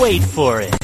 Wait for it.